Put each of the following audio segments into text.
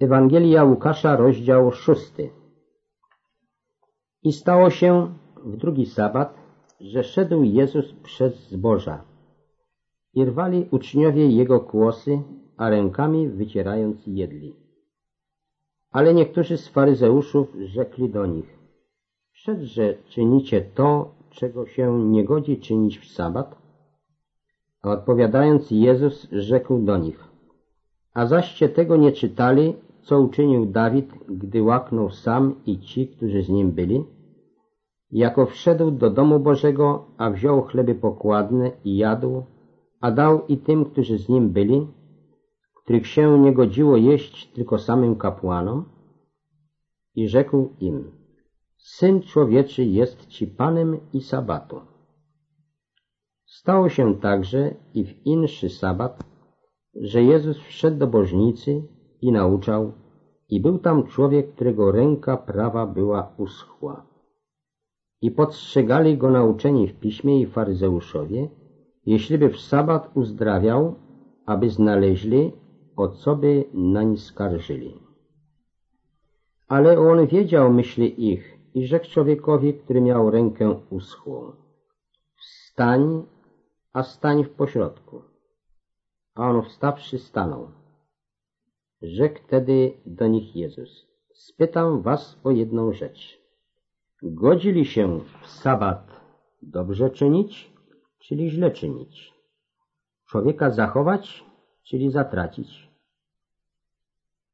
Ewangelia Łukasza, rozdział szósty. I stało się w drugi sabat, że szedł Jezus przez zboża. I rwali uczniowie Jego kłosy, a rękami wycierając jedli. Ale niektórzy z faryzeuszów rzekli do nich, Przedże czynicie to, czego się nie godzi czynić w sabat? A odpowiadając Jezus rzekł do nich, A zaście tego nie czytali, co uczynił Dawid, gdy łaknął sam i ci, którzy z nim byli? Jako wszedł do domu Bożego, a wziął chleby pokładne i jadł, a dał i tym, którzy z nim byli, których się nie godziło jeść tylko samym kapłanom, i rzekł im, Syn człowieczy jest ci Panem i Sabatu. Stało się także i w inszy sabat, że Jezus wszedł do bożnicy i nauczał, i był tam człowiek, którego ręka prawa była uschła. I podstrzegali go nauczeni w piśmie i faryzeuszowie, jeśliby w sabat uzdrawiał, aby znaleźli, o co by nań skarżyli. Ale on wiedział myśli ich i rzekł człowiekowi, który miał rękę uschłą. Wstań, a stań w pośrodku. A on wstawszy stanął. Rzekł tedy do nich Jezus, spytam was o jedną rzecz. Godzili się w sabat dobrze czynić, czyli źle czynić? Człowieka zachować, czyli zatracić?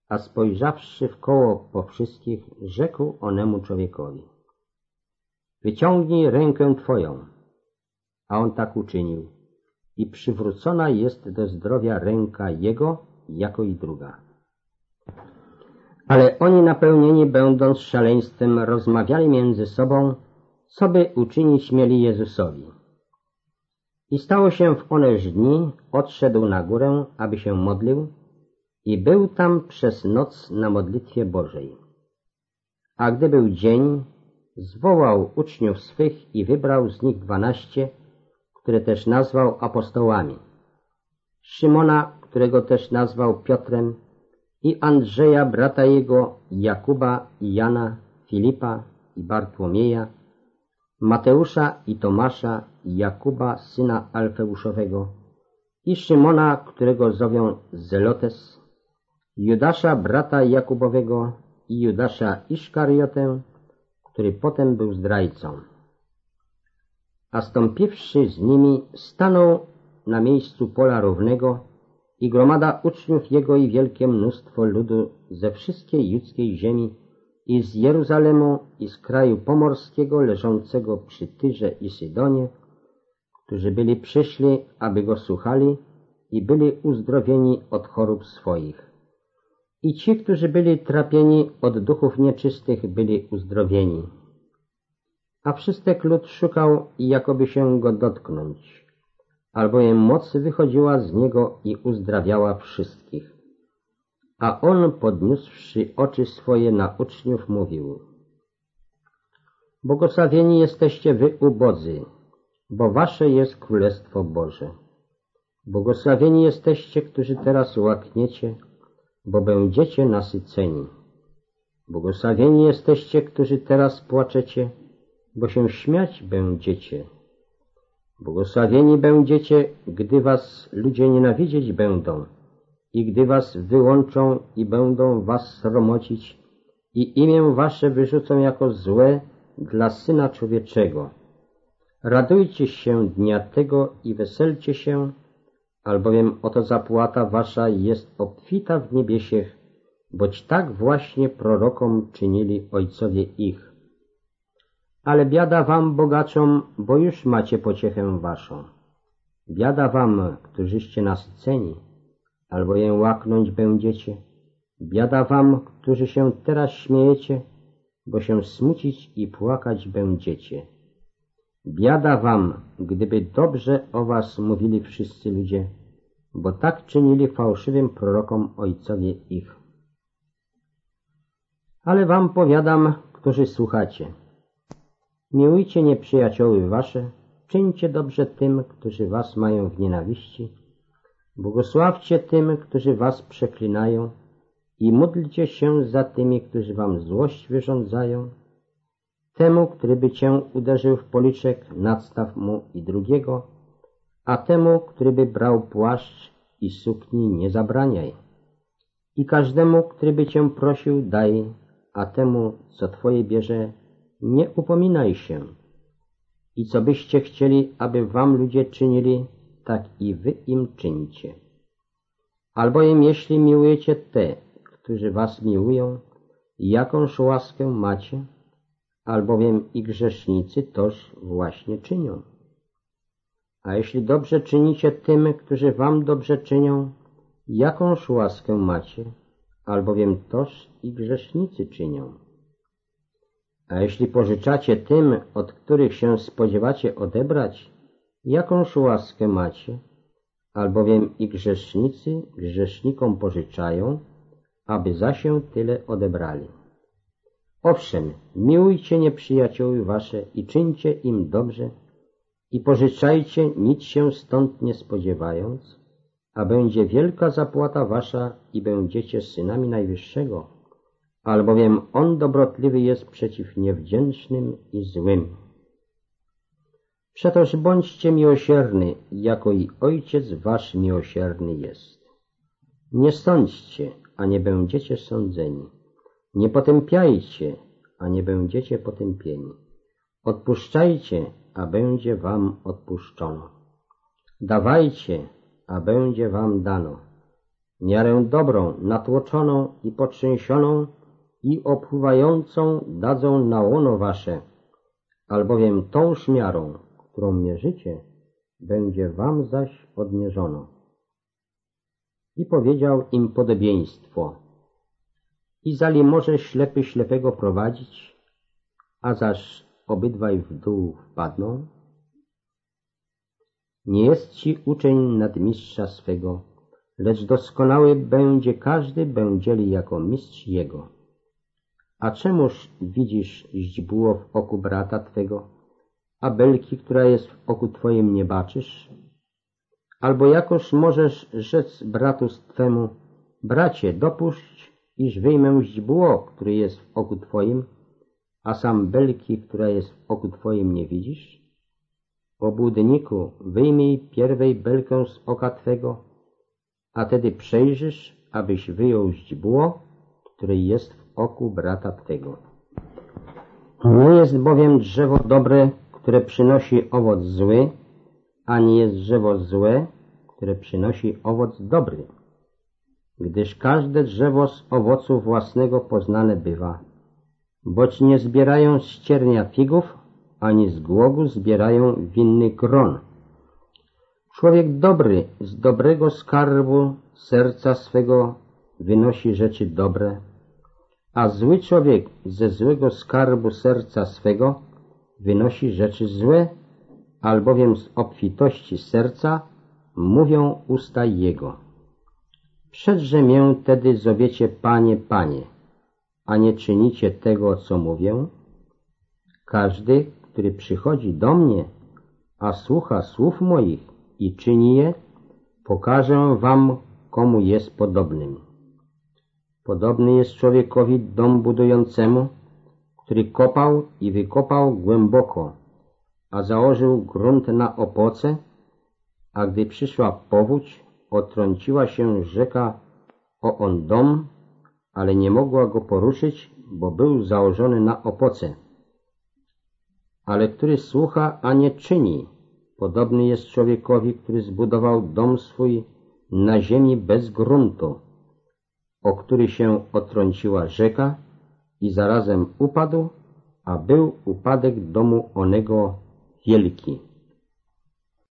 A spojrzawszy w koło po wszystkich, rzekł onemu człowiekowi. Wyciągnij rękę twoją. A on tak uczynił. I przywrócona jest do zdrowia ręka jego, jako i druga. Ale oni napełnieni będąc szaleństwem rozmawiali między sobą, co by uczynić mieli Jezusowi. I stało się w oneż dni, odszedł na górę, aby się modlił i był tam przez noc na modlitwie Bożej. A gdy był dzień, zwołał uczniów swych i wybrał z nich dwanaście, które też nazwał apostołami. Szymona, którego też nazwał Piotrem, i Andrzeja, brata jego, Jakuba i Jana, Filipa i Bartłomieja, Mateusza i Tomasza, i Jakuba, syna Alfeuszowego, i Szymona, którego zowią Zelotes, Judasza, brata Jakubowego i Judasza Iszkariotę, który potem był zdrajcą. A stąpiwszy z nimi, stanął na miejscu pola równego i gromada uczniów jego i wielkie mnóstwo ludu ze wszystkiej judzkiej ziemi i z Jeruzalemu i z kraju pomorskiego leżącego przy Tyrze i Sydonie, którzy byli przyszli, aby go słuchali i byli uzdrowieni od chorób swoich. I ci, którzy byli trapieni od duchów nieczystych, byli uzdrowieni. A wszystek lud szukał, jakoby się go dotknąć albowiem moc wychodziła z niego i uzdrawiała wszystkich. A on, podniósłszy oczy swoje na uczniów, mówił Błogosławieni jesteście wy ubodzy, bo wasze jest Królestwo Boże. Błogosławieni jesteście, którzy teraz łakniecie, bo będziecie nasyceni. Błogosławieni jesteście, którzy teraz płaczecie, bo się śmiać będziecie. Błogosławieni będziecie, gdy was ludzie nienawidzieć będą i gdy was wyłączą i będą was sromocić i imię wasze wyrzucą jako złe dla Syna Człowieczego. Radujcie się dnia tego i weselcie się, albowiem oto zapłata wasza jest obfita w niebiesiech, boć tak właśnie prorokom czynili ojcowie ich. Ale biada wam, bogaczom, bo już macie pociechę waszą. Biada wam, którzyście nasyceni, albowiem łaknąć będziecie. Biada wam, którzy się teraz śmiejecie, bo się smucić i płakać będziecie. Biada wam, gdyby dobrze o was mówili wszyscy ludzie, bo tak czynili fałszywym prorokom ojcowie ich. Ale wam powiadam, którzy słuchacie – Miłujcie nieprzyjacioły wasze, czyńcie dobrze tym, którzy was mają w nienawiści, błogosławcie tym, którzy was przeklinają i módlcie się za tymi, którzy wam złość wyrządzają. Temu, który by cię uderzył w policzek, nadstaw mu i drugiego, a temu, który by brał płaszcz i sukni, nie zabraniaj. I każdemu, który by cię prosił, daj, a temu, co twoje bierze, nie upominaj się. I co byście chcieli, aby wam ludzie czynili, tak i wy im czyńcie. Albowiem jeśli miłujecie te, którzy was miłują, jakąż łaskę macie, albowiem i grzesznicy toż właśnie czynią. A jeśli dobrze czynicie tym, którzy wam dobrze czynią, jakąż łaskę macie, albowiem toż i grzesznicy czynią. A jeśli pożyczacie tym, od których się spodziewacie odebrać, jakąż łaskę macie, albowiem i grzesznicy grzesznikom pożyczają, aby za się tyle odebrali. Owszem, miłujcie nieprzyjaciół wasze i czyńcie im dobrze i pożyczajcie, nic się stąd nie spodziewając, a będzie wielka zapłata wasza i będziecie synami Najwyższego, albowiem On dobrotliwy jest przeciw niewdzięcznym i złym. Przetoż bądźcie miłosierny, jako i Ojciec wasz miłosierny jest. Nie sądźcie, a nie będziecie sądzeni. Nie potępiajcie, a nie będziecie potępieni. Odpuszczajcie, a będzie wam odpuszczono. Dawajcie, a będzie wam dano. Miarę dobrą, natłoczoną i potrzęsioną i opływającą dadzą na łono wasze, albowiem tą szmiarą, którą mierzycie, będzie wam zaś odmierzono. I powiedział im podobieństwo. I zali może ślepy ślepego prowadzić, a zaś obydwaj w dół wpadną? Nie jest ci uczeń nadmistrza swego, lecz doskonały będzie każdy będzieli jako mistrz jego. A czemuż widzisz źdźbło w oku brata twego, a belki, która jest w oku twoim nie baczysz? Albo jakoż możesz rzec bratu twemu, bracie, dopuść, iż wyjmę źdźbło, które jest w oku twoim, a sam belki, która jest w oku twoim nie widzisz? Obłudniku, wyjmij pierwej belkę z oka twego, a tedy przejrzysz, abyś wyjął źdźbło, które jest w oku brata twego. Nie jest bowiem drzewo dobre, które przynosi owoc zły, ani jest drzewo złe, które przynosi owoc dobry. Gdyż każde drzewo z owocu własnego poznane bywa, boć nie zbierają z ciernia figów, ani z głogu zbierają winny gron. Człowiek dobry z dobrego skarbu serca swego wynosi rzeczy dobre, a zły człowiek ze złego skarbu serca swego wynosi rzeczy złe, albowiem z obfitości serca mówią usta jego. Przedże mię tedy zowiecie Panie, Panie, a nie czynicie tego, co mówię? Każdy, który przychodzi do mnie, a słucha słów moich i czyni je, pokażę wam, komu jest podobnym. Podobny jest człowiekowi dom budującemu, który kopał i wykopał głęboko, a założył grunt na opoce, a gdy przyszła powódź, otrąciła się rzeka o on dom, ale nie mogła go poruszyć, bo był założony na opoce. Ale który słucha, a nie czyni, podobny jest człowiekowi, który zbudował dom swój na ziemi bez gruntu, o który się otrąciła rzeka i zarazem upadł, a był upadek domu onego wielki.